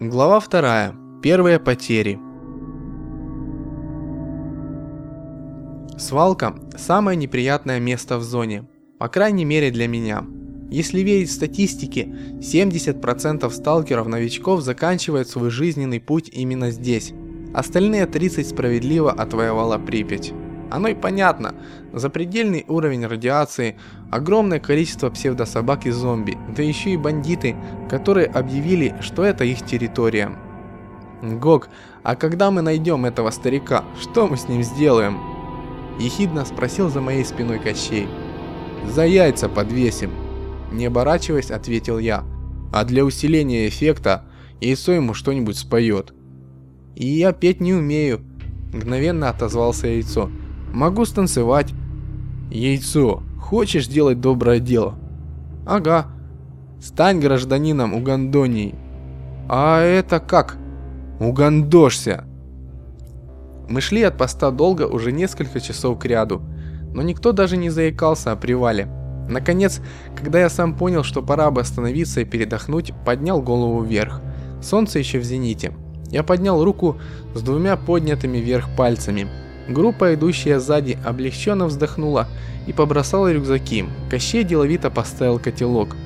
Глава вторая. Первые потери. Свалка – самое неприятное место в зоне, по крайней мере для меня. Если верить статистике, 70% сталкеров-новичков заканчивают свой жизненный путь именно здесь. Остальные 30 справедливо отвоевала Припять. Оно и понятно. Запредельный уровень радиации, огромное количество псевдособак и зомби, да еще и бандиты, которые объявили, что это их территория. Гог, а когда мы найдем этого старика, что мы с ним сделаем? Ехидно спросил за моей спиной Кощей. За яйца подвесим. Не оборачиваясь, ответил я. А для усиления эффекта яйцо ему что-нибудь споет. И я петь не умею. Мгновенно отозвался яйцо. Могу станцевать. Яйцо, хочешь делать доброе дело? Ага. Стань гражданином Угандонии. А это как? Угандошься. Мы шли от поста долго уже несколько часов к ряду, но никто даже не заикался о привале. Наконец, когда я сам понял, что пора бы остановиться и передохнуть, поднял голову вверх. Солнце еще в зените. Я поднял руку с двумя поднятыми вверх пальцами – Группа, идущая сзади, облегченно вздохнула и побросала рюкзаки. Кощей деловито поставил котелок.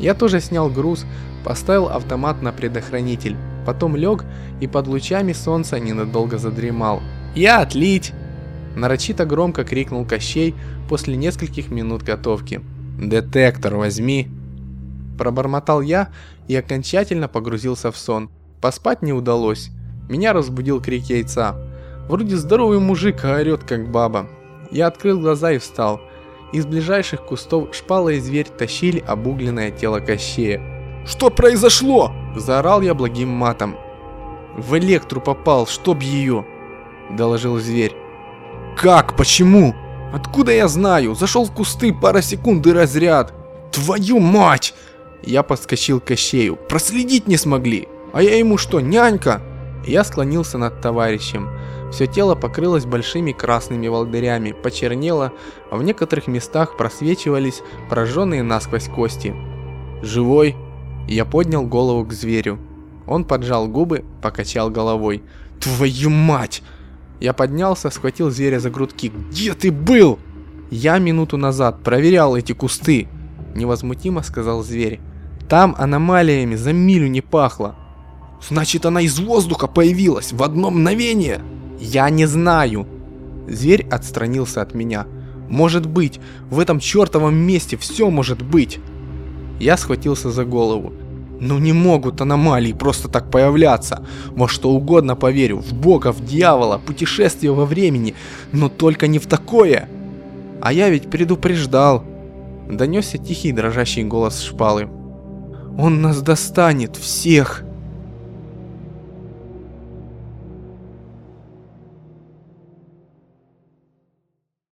Я тоже снял груз, поставил автомат на предохранитель, потом лег и под лучами солнца ненадолго задремал. «Я отлить!» Нарочито громко крикнул Кощей после нескольких минут готовки. «Детектор возьми!» Пробормотал я и окончательно погрузился в сон. Поспать не удалось. Меня разбудил крик яйца. Вроде здоровый мужик, а орет как баба. Я открыл глаза и встал. Из ближайших кустов шпала и зверь тащили обугленное тело Кощея. «Что произошло?» – заорал я благим матом. «В электру попал, чтоб ее!» – доложил зверь. «Как? Почему?» «Откуда я знаю? Зашел в кусты, пара секунд и разряд!» «Твою мать!» Я подскочил к Кощею. «Проследить не смогли! А я ему что, нянька?» Я склонился над товарищем. Все тело покрылось большими красными волдырями, почернело, а в некоторых местах просвечивались прожженные насквозь кости. «Живой?» Я поднял голову к зверю. Он поджал губы, покачал головой. «Твою мать!» Я поднялся, схватил зверя за грудки. «Где ты был?» «Я минуту назад проверял эти кусты», — невозмутимо сказал зверь. «Там аномалиями за милю не пахло». «Значит, она из воздуха появилась в одно мгновение?» «Я не знаю!» Зверь отстранился от меня. «Может быть, в этом чертовом месте все может быть!» Я схватился за голову. «Ну не могут аномалии просто так появляться! Во что угодно поверю, в бога, в дьявола, путешествие во времени, но только не в такое!» «А я ведь предупреждал!» Донесся тихий дрожащий голос шпалы. «Он нас достанет, всех!»